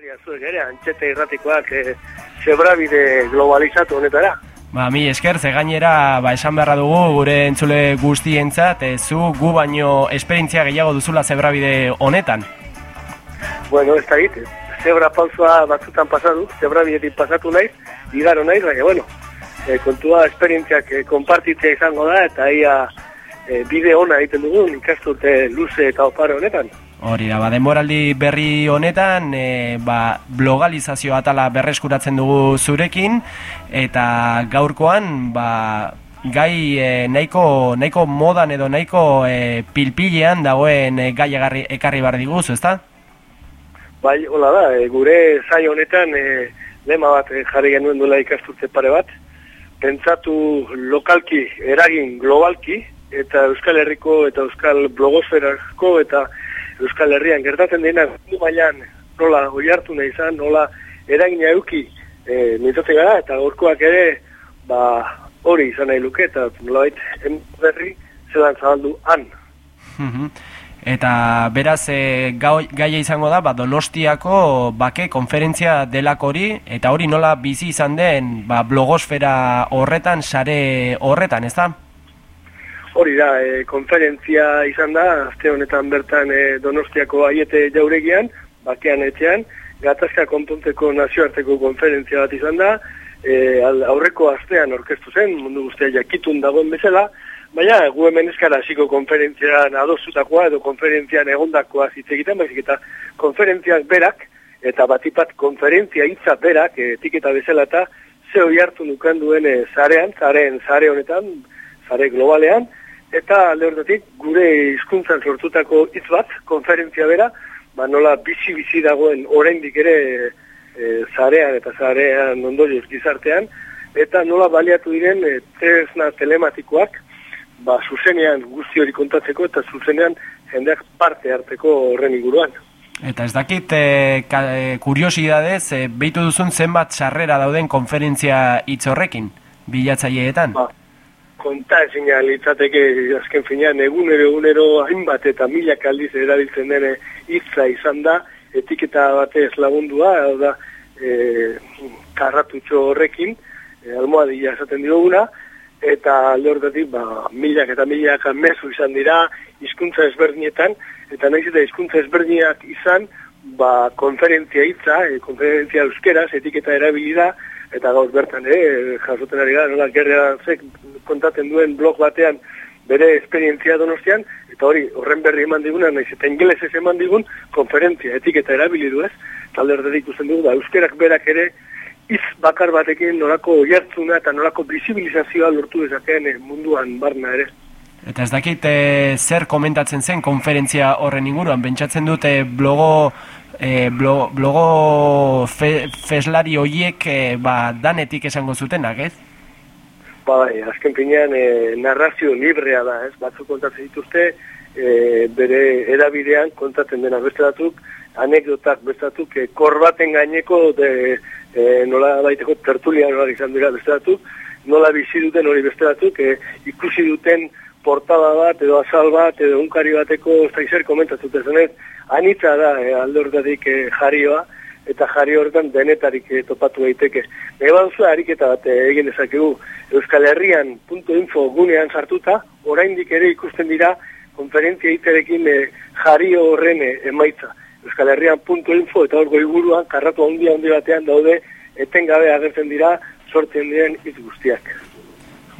etorria zuek ere, antxete irratikoak e, zebrabide globalizatu honetara. Ba, mi esker, ze gainera, ba, esan beharra dugu, gure entzule guztientzat, e, zu gu baino esperientzia gehiago duzula zebrabide honetan. Bueno, ez da hit, zebra pausua batzutan pasatu, zebrabidetik pasatu naiz, igaro naiz, baina, bueno, e, kontua esperientziak e, konpartitzea izango da, eta ia e, bide ona egiten dugu, ikastute luze eta oparo honetan. Hori da, ba, denboraldi berri honetan, e, ba, blogalizazio atala berreskuratzen dugu zurekin, eta gaurkoan, ba, gai e, nahiko, nahiko modan edo nahiko e, pilpilean dagoen e, gai egarri, ekarri bar diguzu, ezta? Bai, hola da, e, gure zai honetan e, lema bat e, jarri genuen duela ikasturtze pare bat, pentsatu lokalki, eragin globalki, eta Euskal Herriko eta Euskal Blogosferako eta Euskal Herrian gertatzen dena mundu mailan nola oi hartu nahi izan, nola eragina euki e, mitote gara, eta gorkoak ere ba, hori izan nahi luke, eta nola baita berri zelan zabaldu han. Mhm. Eta beraz e, gaia izango da, ba, donostiako bake konferentzia delak hori, eta hori nola bizi izan den ba, blogosfera horretan, sare horretan, ez da? Hori da, e, konferentzia izan da, azte honetan bertan e, Donostiako aiete jauregian, bakean etxean, gatazka konponteko nazioarteko konferentzia bat izan da, e, aurreko astean orkestu zen, mundu guztia jakitun dagoen bezala, baina gu hemen eskara hasiko konferentzian adostutakoa edo konferentzian egondakoa zitzegiten, baizik eta konferentziak berak, eta batipat konferentzia hitza berak, etiketa bezala eta zeo hartu nukan duen e, zarean, zaren zare honetan, zare globalean, eta alde gure hizkuntzan sortutako hitz bat, konferentzia bera, ba nola bizi-bizi dagoen oraindik ere e, zarean eta zarean ondorioz gizartean, eta nola baliatu diren e, tresna telematikoak, ba zuzenean guzti hori kontatzeko eta zuzenean jendeak parte harteko horren inguruan. Eta ez dakit, e, ka, e, kuriosidadez, e, behitu duzun zenbat sarrera dauden konferentzia hitz horrekin, bilatzaileetan? Ba, konta ezina litzateke azken finean egunero egunero hainbat eta milak aldiz erabiltzen dene hitza izan da etiketa batez lagundua hau da e, karratutxo horrekin e, almohadia esaten diguna eta alde horretatik ba, milak eta milak mezu izan dira hizkuntza ezberdinetan eta nahiz eta hizkuntza ezberdinak izan ba, konferentzia hitza, e, konferentzia euskeraz etiketa erabilida eta gaur bertan eh jasoten ari gara gerra zek kontatzen duen blog batean bere esperientzia donostian eta hori horren berri eman diguna naiz eta ingelesez eman digun konferentzia etiketa erabili du ez? Talde horretik ikusten dugu da euskerak berak ere iz bakar batekin nolako oiartzuna eta nolako bizibilizazioa lortu dezakeen eh, munduan barna ere. Eta ez dakit e, zer komentatzen zen konferentzia horren inguruan, bentsatzen dute blogo e, blogo fe, feslari hoiek e, ba, danetik esango zutenak, ez? Ba, bai, azken pinean e, narrazio librea da, ez? Batzuk kontatzen dituzte, e, bere erabidean kontatzen dena bestelatuk, anekdotak bestelatuk, e, korbaten gaineko de, e, nola baiteko tertulia nola izan dira bestelatuk, nola bizi duten hori bestelatuk, e, ikusi duten portada bat, edo azal bat, edo unkari bateko, ez da izer komentatzen zenez, anitza da e, alde horretatik e, jarioa, eta jari horretan denetarik e, topatu daiteke. Eba duzu ariketa bat egin dezakegu Euskal Herrian punto info gunean sartuta, oraindik ere ikusten dira konferentzia iterekin e, jario horren emaitza. Euskal Herrian punto info eta hor goiguruan karratu handia handi batean daude etengabe agertzen dira sortzen diren hitz guztiak.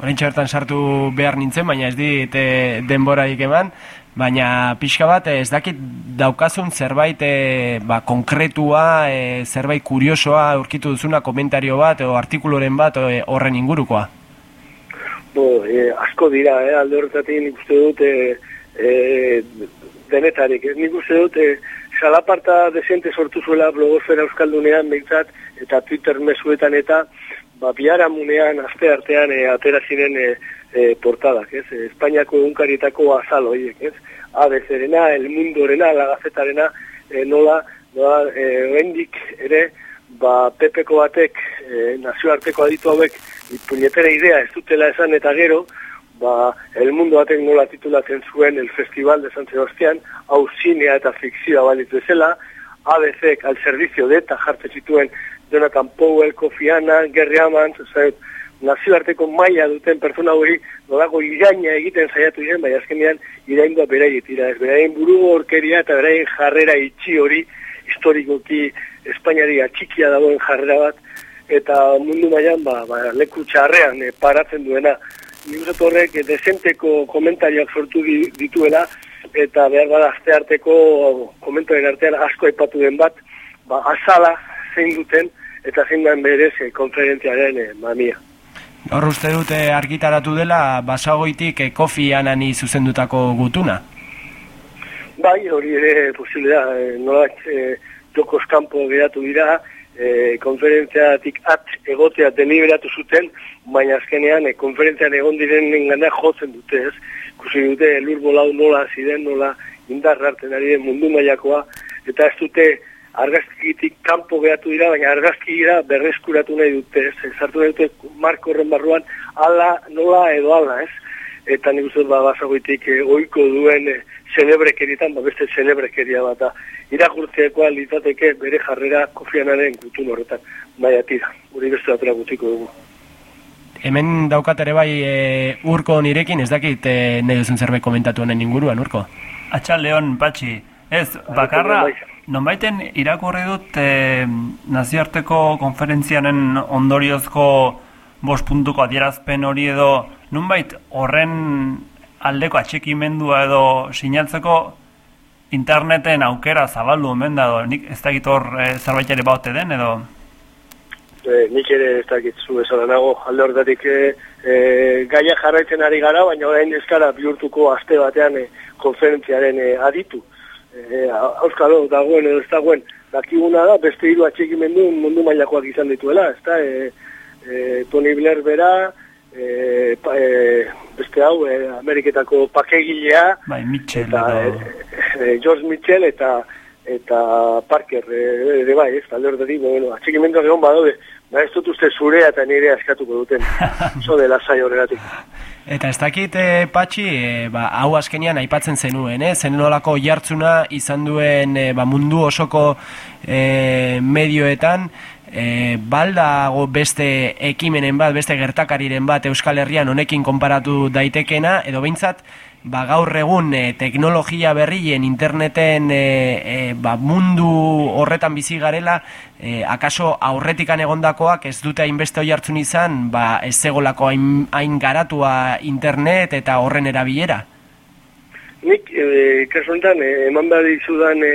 Horain txertan sartu behar nintzen, baina ez dit e, denboraik eman, Baina pixka bat ez dakit daukazun zerbait e, ba, konkretua, e, zerbait kuriosoa aurkitu duzuna komentario bat o artikuloren bat e, horren ingurukoa? Bo, e, asko dira, eh, alde horretatik nik uste dut e, e, denetarik. Nik uste dut e, salaparta desente sortu zuela blogosfera euskaldunean behintzat eta Twitter mesuetan eta ba, biara munean, azte artean e, atera ziren e, e, portadak, ez? Espainiako egunkarietako azal horiek, ez? ABC-rena, El Mundo-rena, La Gazetarena, e, nola, nola, e, ere, ba, pepeko batek, e, nazioarteko aditu hauek, puñetera idea ez dutela esan eta gero, ba, El Mundo batek nola titulatzen zuen el Festival de San Sebastián, hau zinea eta fikzioa balitu ezela, ABC al servizio de eta jarte zituen Jonathan Powell, Kofi Annan, Gerry Amans, zait, nazioarteko maila duten pertsona hori nolako iraina egiten saiatu diren, bai azkenean iraindua beraiet dira, ez beraien buru horkeria eta beraien jarrera itxi hori historikoki Espainiari atxikia dagoen jarrera bat, eta mundu mailan ba, ba, leku txarrean e, paratzen duena. Nik horrek desenteko komentarioak sortu dituela, eta behar bada azte arteko komentarien artean asko aipatu den bat, ba, azala zein duten, eta zein den berez e, konferentziaren e, mamia. Hor uste dute argitaratu dela basagoitik e, kofi anani zuzendutako gutuna? Bai, hori ere posible da, e, nolak e, jokos kanpo geratu dira, e, konferentziatik at egotea deliberatu zuten, baina azkenean e, konferentzian egon diren gana jotzen dute ez. Kusi dute lur bolau nola ziren, nola indarrarten ari den mundu mailakoa, eta ez dute argazkitik kanpo gehatu dira, baina argazki dira berreskuratu nahi dute, ez? Zartu nahi dute marko horren barruan, ala, nola edo ala, ez? Eta nik uste ba, basagoitik e, oiko duen e, celebrekeritan, ba, beste celebrekeria bat, irakurtzeakoa litateke bere jarrera kofianaren gutun horretan, baina tira, hori beste atera gutiko dugu. Hemen daukat ere bai e, urko nirekin, ez dakit e, nahi duzun zerbait komentatu honen inguruan, urko? Atxal Leon, Patxi, ez, bakarra, bai. Non baiten irakurri dut e, nazioarteko konferentzianen ondoriozko bost puntuko adierazpen hori edo nunbait horren aldeko atxekimendua edo sinaltzeko interneten aukera zabaldu omen da nik ez dakit hor e, zerbait ere baute den edo e, nik ere ez dakit zu esala nago alde horretatik e, e, gaia jarraitzen ari gara baina orain ezkara bihurtuko aste batean e, konferentziaren e, aditu e, auskalo dagoen edo ez dagoen dakiguna da, beste hiru atxekimendu mundu mailakoak izan dituela, ez da, e, e, Tony Blair bera, e, pa, e, beste hau, e, Ameriketako pakegilea, bai, Mitchell, eta, e, George Mitchell eta eta Parker ere bai, ez, talde hori bueno, atxekimenduak egon badaude, ba ez dut uste zurea eta nire askatuko duten, zo de lasai horregatik. Eta ez dakit, e, Patxi, e, ba, hau askenean aipatzen zenuen, eh? zen nolako jartzuna izan duen e, ba, mundu osoko e, medioetan, e, baldago beste ekimenen bat, beste gertakariren bat Euskal Herrian honekin konparatu daitekena, edo behintzat, ba, gaur egun e, teknologia berrien interneten e, e, ba, mundu horretan bizi garela e, akaso aurretikan egondakoak ez dute hainbeste oi hartzun izan ba, ez zegolako hain, hain garatua internet eta horren erabilera Nik, e, kaso enten, e, eman behar dizudan e,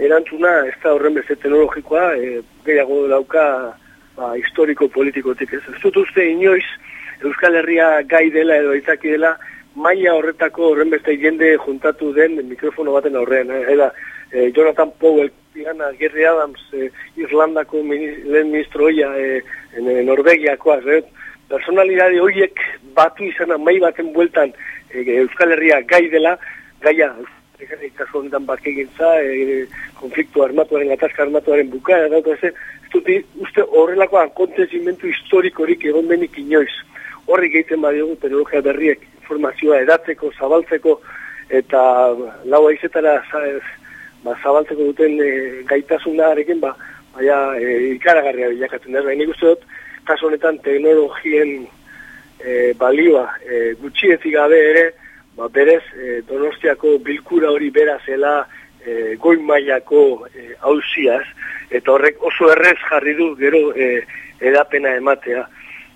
erantzuna ez da horren beste teknologikoa e, gehiago dauka ba, historiko-politikotik ez. Ez dut uste inoiz, Euskal Herria gai dela edo aitzaki dela, maila horretako horren beste jende juntatu den mikrofono baten aurrean. Eh? Eda, eh, Jonathan Powell, Piana, Gerry Adams, eh, Irlandako lehen ministro oia, eh, en, en Norvegiakoa, eh? personalidade horiek batu izan mai baten bueltan eh, Euskal Herria gai dela, gaia, kasu honetan bakegintza, eh, konfliktu armatuaren, gatazka armatuaren bukaera, dauta ez, ez uste horrelako akontezimentu historikorik egon denik inoiz horri egiten badiogu teknologia berriek informazioa edatzeko, zabaltzeko, eta lau aizetara ba, zabaltzeko duten e, gaitasunarekin, ba, baina e, ikaragarria bilakatzen da. Baina uste dut, kasu honetan teknologien e, balioa e, gutxietik gabe ere, ba, berez e, donostiako bilkura hori bera zela e, goi mailako e, hausiaz, eta horrek oso errez jarri du gero e, edapena ematea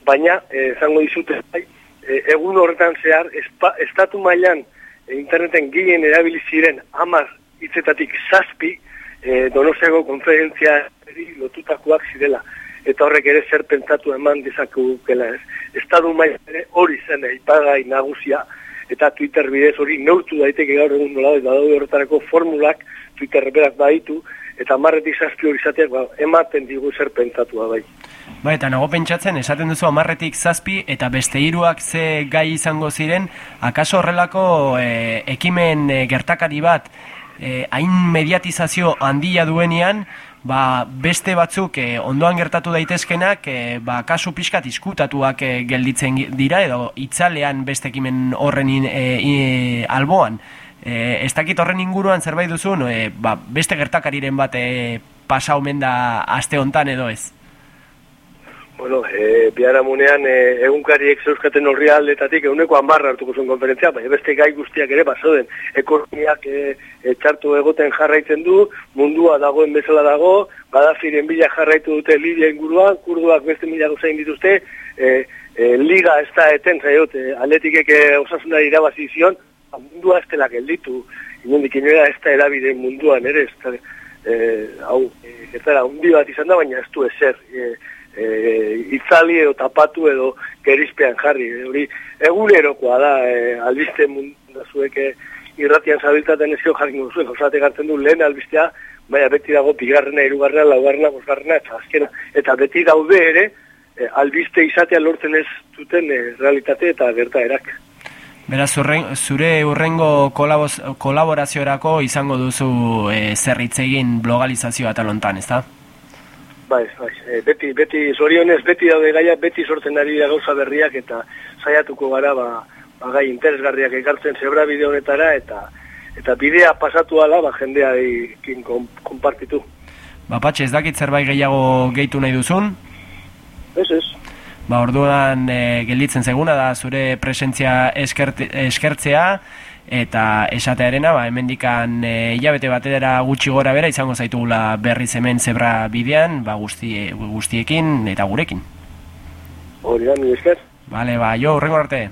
baina eh, zango dizute bai, eh, egun horretan zehar espa, estatu mailan eh, interneten gehien erabili ziren hamar hitzetatik zazpi eh, donostiako konferentzia lotutakoak zirela eta horrek ere zer pentsatu eman dezakukela ez. Estatu mailan ere hori zen ipagai nagusia eta Twitter bidez hori neurtu daiteke gaur egun nola eta daude horretarako formulak Twitter berak baditu eta marretik zazpi hori zateak ba, ematen digu zer pentsatua bai. Ba, eta nago pentsatzen, esaten duzu amarretik zazpi, eta beste hiruak ze gai izango ziren, akaso horrelako e, ekimen e, gertakari bat, e, hain mediatizazio handia duenean, ba, beste batzuk e, ondoan gertatu daitezkenak, e, ba, kasu pixkat iskutatuak gelditzen dira, edo itzalean beste ekimen horren e, alboan. E, ez dakit horren inguruan zerbait duzun, e, ba, beste gertakariren bat e, pasa omen da aste hontan edo ez? Bueno, e, biara munean e, egunkariek zeuskaten horri aldetatik eguneko amarra hartuko zuen konferentzia, baina beste gai guztiak ere basoden. Ekonomiak e, e, txartu egoten jarraitzen du, mundua dagoen bezala dago, badafiren bila jarraitu dute Libia inguruan, kurduak beste mila gozain dituzte, e, e, liga ez da eten zaiot, e, atletikek e, osasuna irabazi zion, ba, mundua ez dela gelditu, inondik inoera ez da erabide munduan ere, ez da, e, hau, e, ez da, undi bat izan da, baina ez du ezer, e, e, itzali edo tapatu edo gerizpean jarri. Hori egunerokoa da, e, albiste mundu zuek e, irratian zabiltaten ezio jarri zuen, osate gartzen du lehen albistea, baina beti dago bigarrena, irugarrena, laugarrena, bosgarrena, eta azkena. Eta beti daude ere, e, albiste izatea lortzen ez duten e, realitate eta gerta erak. Beraz, zure urrengo kolaboraziorako izango duzu e, zerritzegin blogalizazioa talontan, ez da? Bai, bai, e, beti, beti, zorionez, beti daude gaia, beti sortzen ari da gauza berriak eta saiatuko gara, ba, ba gai interesgarriak ekartzen zebra bide honetara eta eta bidea pasatu ala, ba, jendea ikin konpartitu. Ba, patxe, ez dakit zerbait gehiago gehitu nahi duzun? Ez, ez. Ba, orduan e, gelditzen zeguna da zure presentzia eskertzea, eta esatearena ba hemendikan e, hilabete batera gutxi gora bera izango zaitugula berriz hemen zebra bidean ba guzti, guztiekin eta gurekin. Hori da, mi esker. Vale, ba, jo, horrengo arte